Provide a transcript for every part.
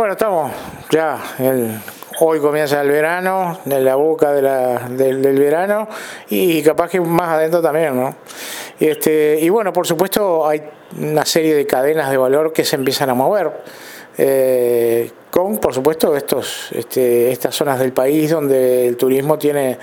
Bueno, estamos ya, hoy comienza el verano, en la boca del, verano y capaz que más adentro también, ¿no? Y, este, y bueno, por supuesto hay una serie de cadenas de valor que se empiezan a mover. Eh, por supuesto, estos, este, estas zonas del país donde el turismo tiene,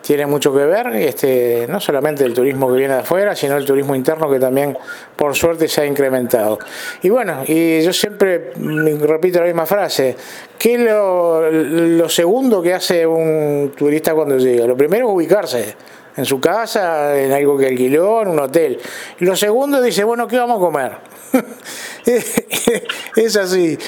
tiene mucho que ver, este, no solamente el turismo que viene de afuera, sino el turismo interno que también, por suerte, se ha incrementado. Y bueno, y yo siempre repito la misma frase, ¿qué es lo, lo segundo que hace un turista cuando llega? Lo primero es ubicarse en su casa, en algo que alquiló, en un hotel. Y lo segundo dice, bueno, ¿qué vamos a comer? es así.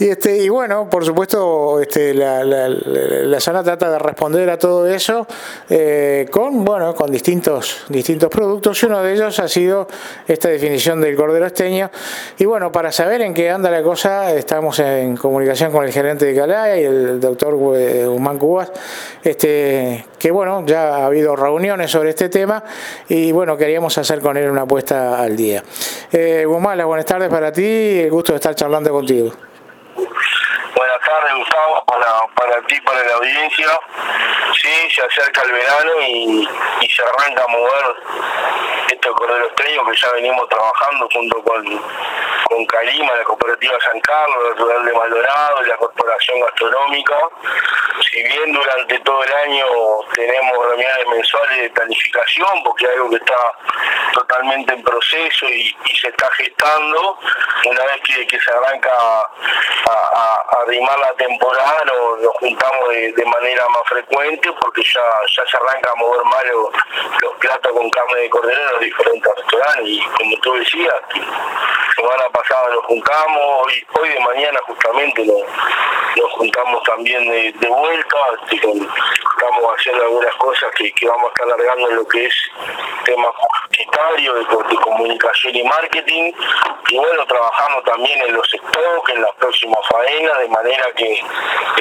Y, este, y bueno, por supuesto, este, la, la, zona trata de responder a todo eso eh, con, bueno, con distintos, distintos productos y uno de ellos ha sido esta definición del cordero esteño. Y bueno, para saber en qué anda la cosa, estamos en comunicación con el gerente de Calaya y el doctor Humán Cubas, este, que bueno, ya ha habido reuniones sobre este tema y bueno, queríamos hacer con él una apuesta al día. Eh, buenas tardes para ti, el gusto de estar charlando contigo. Para, para ti, para la audiencia. Sí, se acerca el verano y, se arranca a mover estos cordero estrello que ya venimos trabajando junto con, con Calima, la cooperativa San Carlos, la Rural de Maldonado la Corporación Gastronómica. Si bien durante todo el año tenemos reuniones mensuales de planificación, porque es algo que está totalmente en proceso y, se está gestando, una vez que, se arranca a, arrimar la temporada, nos, juntamos de, manera más frecuente porque ya, ya se arranca a mover más los, platos con carne de cordero en los diferentes restaurantes y como tú decías, semana pasada nos juntamos, hoy de mañana justamente nos, juntamos también de, vuelta, estamos haciendo algunas cosas que, vamos a estar alargando en lo que es tema publicitario, de, comunicación y marketing, y bueno, trabajamos también en los stocks, en las próximas faenas, de manera que,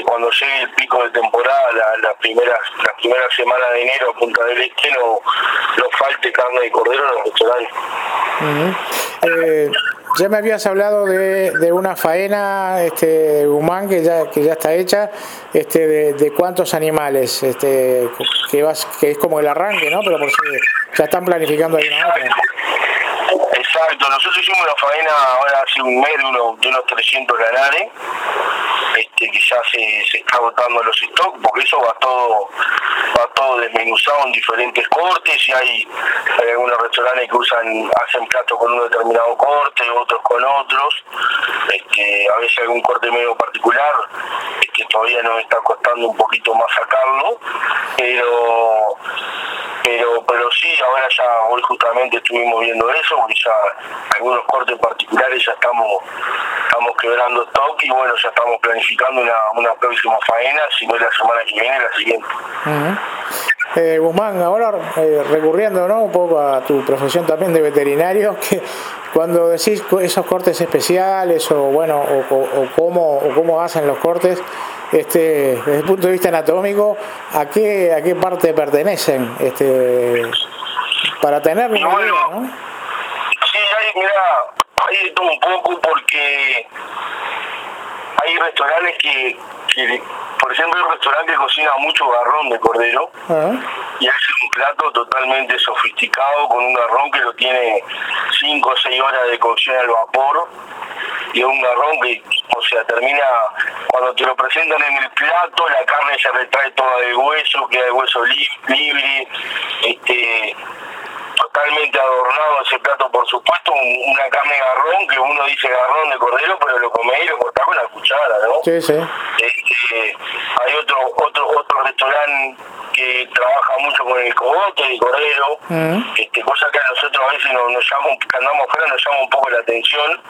cuando llegue el pico de temporada, la, la primera, la primera semana de enero a Punta del Este, no, no falte carne de cordero en los restaurantes. Eh, ya me habías hablado de, de una faena este, humán que ya, que ya está hecha, este, de, cuántos animales, este, que, vas, que es como el arranque, ¿no? Pero por si ya están planificando ahí una otra. Exacto, nosotros hicimos la faena ahora hace un mes de, unos, de unos 300 ganares, que ya se, se está agotando los stocks, porque eso va todo va todo desmenuzado en diferentes cortes y hay, algunos restaurantes que usan hacen platos con un determinado corte, otros con otros, este, a veces algún corte medio particular que todavía nos está costando un poquito más sacarlo, pero pero pero sí, ahora ya hoy justamente estuvimos viendo eso, porque ya algunos cortes particulares ya estamos estamos quebrando stock y bueno, ya estamos planificando una, una próxima faena, si no es la semana que viene, la siguiente. eh, Guzmán, ahora eh, recurriendo ¿no? un poco a tu profesión también de veterinario, que cuando decís esos cortes especiales o bueno o, o, cómo o cómo hacen los cortes, este, desde el punto de vista anatómico, ¿a qué a qué parte pertenecen? Este, para tener una ¿no? Sí, hay, mira, hay de todo un poco porque hay restaurantes que, por ejemplo, hay un restaurante que cocina mucho garrón de cordero ah. y hace un plato totalmente sofisticado con un garrón que lo tiene 5 o 6 horas de cocción al vapor y un garrón que, o sea, termina, cuando te lo presentan en el plato, la carne se retrae toda de hueso, queda el hueso libre, este totalmente adornado ese plato, por supuesto, una carne garrón, que uno dice garrón de cordero, pero lo come y lo corta con la cuchara, ¿no? Sí, sí. Este, hay otro, otro, otro restaurante que trabaja mucho con el cogote, el cordero, mm. este, cosa que a nosotros a veces nos, nos llama, que andamos afuera nos llama un poco la atención,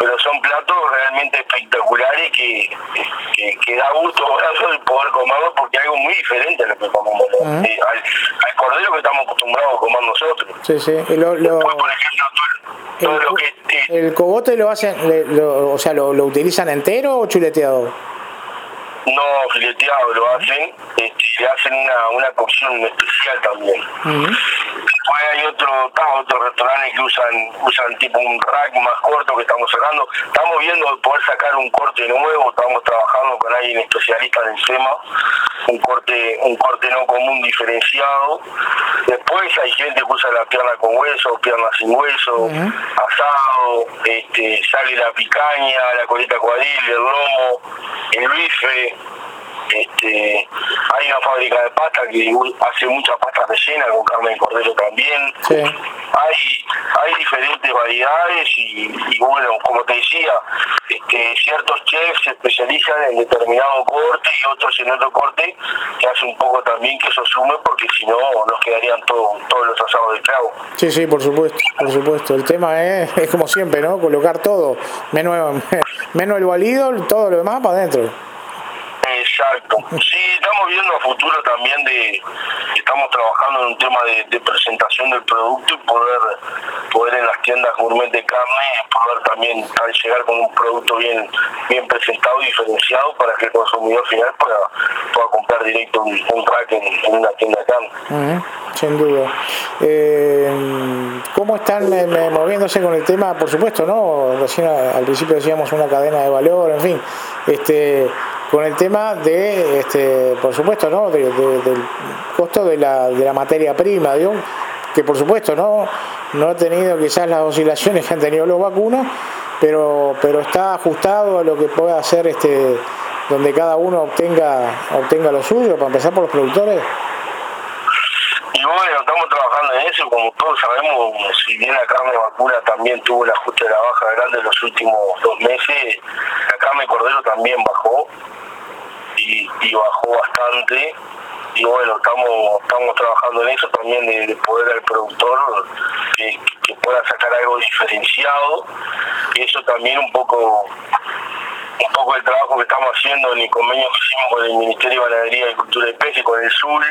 pero son platos realmente espectaculares que, que, da gusto poder comerlos porque es algo muy diferente a lo que comemos mm. eh, al, cordero que estamos acostumbrados a comer nosotros. Sí, sí. lo, lo... el, cogote lo hacen, o sea, lo, lo utilizan entero o chuleteado? No, fileteado lo hacen, este, le hacen una, una cocción especial también. Hay otro, otros restaurantes que usan usan tipo un rack más corto que estamos sacando. Estamos viendo poder sacar un corte nuevo, estamos trabajando con alguien especialista en el tema, un corte, un corte no común diferenciado. Después hay gente que usa la pierna con hueso, pierna sin hueso, asado, este, sale la picaña, la coleta cuadril, el lomo, el bife este, hay una fábrica de pasta que hace muchas pastas rellenas con carne de cordero también. Hay, hay diferentes variedades y, bueno, como te decía, este, ciertos chefs se especializan en determinado corte y otros en otro corte que hace un poco también que eso sume porque si no nos quedarían todos los asados de clavo. Sí, sí, por supuesto, por supuesto. El tema es, es como siempre, ¿no? Colocar todo, menos, menos el valido, todo lo demás para adentro. Exacto. Sí, estamos viendo a futuro también de, estamos trabajando en un tema de, presentación del producto y poder, poder en las tiendas gourmet de carne, poder también llegar con un producto bien, bien presentado y diferenciado para que el consumidor final pueda, pueda comprar directo un, un rack en, una tienda de carne. sin duda. Eh, ¿Cómo están moviéndose con el tema? Por supuesto, ¿no? Recién al principio decíamos una cadena de valor, en fin. Este, con el tema de, este, por supuesto, ¿no? del costo de la, de la materia prima, que por supuesto no, no ha tenido quizás las oscilaciones que han tenido los vacunos, pero, pero está ajustado a lo que pueda hacer este, donde cada uno obtenga, obtenga lo suyo, para empezar por los productores. Y bueno, estamos trabajando en eso, como todos sabemos, si bien la carne vacuna también tuvo el ajuste de la baja grande en los últimos dos meses, la carne cordero también bajó y, bajó bastante. Y bueno, estamos estamos trabajando en eso también de, poder al productor que, pueda sacar algo diferenciado. Y eso también un poco un poco el trabajo que estamos haciendo en el convenio que hicimos con el Ministerio de Ganadería, y Cultura y con el SUL,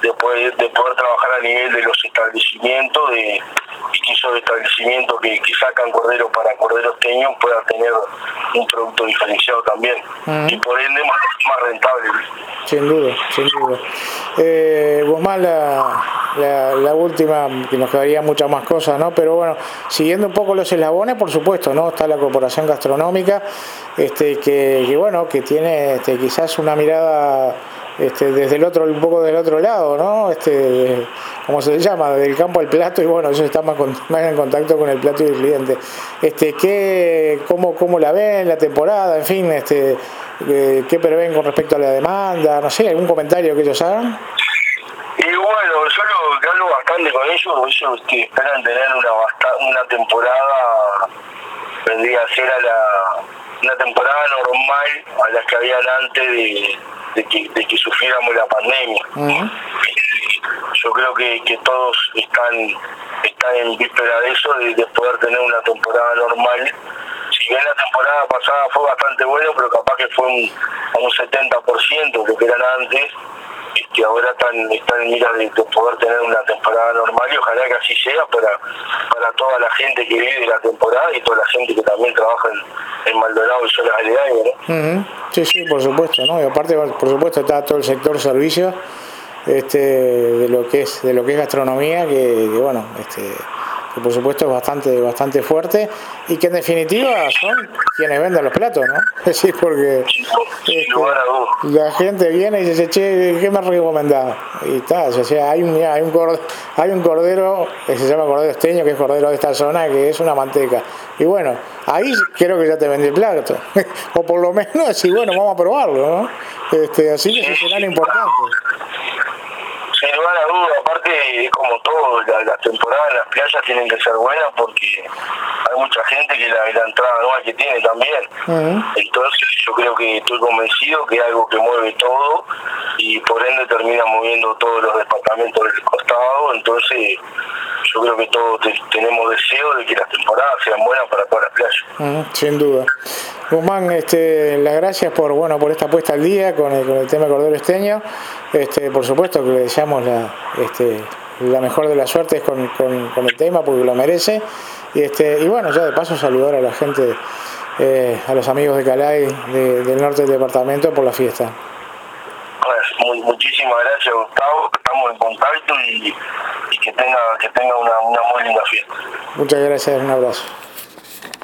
de poder, de poder trabajar a nivel de los establecimientos, de, que esos establecimientos que, sacan cordero para corderos teños puedan tener un producto diferenciado también y por ende más, rentable. Sin duda, sin duda. Eh, Guzmán, la, la, última, que nos quedaría muchas más cosas, ¿no? Pero bueno, siguiendo un poco los eslabones, por supuesto, ¿no? Está la Corporación Gastronómica, este, que, bueno, que tiene este, quizás una mirada este, desde el otro, un poco del otro lado, ¿no? Este, como se llama, del campo al plato, y bueno, ellos están más, en contacto con el plato y el cliente. Este, ¿qué, cómo, ¿Cómo la ven la temporada? En fin, este, eh, ¿qué prevén con respecto a la demanda? No sé, ¿algún comentario que ellos hagan? Y bueno, yo lo hablo bastante con ellos, ellos que esperan tener una, una temporada, vendría a ser a la, una temporada normal a la que habían antes de de que, de que sufriéramos la pandemia. Yo creo que, que todos están, están en víspera de eso, de, poder tener una temporada normal. Si bien la temporada pasada fue bastante buena, pero capaz que fue un, un 70% de lo que eran antes, que ahora están, están en mira de, poder tener una temporada normal y ojalá que así sea para, para toda la gente que vive la temporada y toda la gente que también trabaja en, en Maldonado y Solas Aledañas. ¿no? Sí, sí, por supuesto, ¿no? Y aparte, por supuesto, está todo el sector servicios este, de lo que es de lo que es gastronomía, que, que bueno, este que por supuesto es bastante, bastante fuerte y que en definitiva son quienes venden los platos, ¿no? Es decir, porque este, la gente viene y dice, che, ¿qué me recomendás? Y está, o sea, hay un, hay un, cordero, hay un cordero que se llama cordero esteño, que es cordero de esta zona, que es una manteca. Y bueno, ahí creo que ya te vendí el plato. o por lo menos decir, bueno, vamos a probarlo, ¿no? Este, así que eso será importante sin lugar a duda, aparte es como todo, las temporadas en las playas tienen que ser buenas porque hay mucha gente que la, entrada nueva que tiene también. Entonces yo creo que estoy convencido que es algo que mueve todo y por ende termina moviendo todos los departamentos del costado, entonces yo creo que todos tenemos deseo de que las temporadas sean buenas para todas las playas. sin duda. Guzmán, este, las gracias por bueno por esta puesta al día con el, con el tema Cordero Esteño. Este, por supuesto que le deseamos la, este, la mejor de las suertes con, con, el tema porque lo merece. Y, este, y bueno, ya de paso saludar a la gente, eh, a los amigos de Calais del norte del departamento por la fiesta. Pues, muchísimas gracias Gustavo, estamos en contacto y, que tenga que tenga una, una muy linda fiesta. Muchas gracias, un abrazo.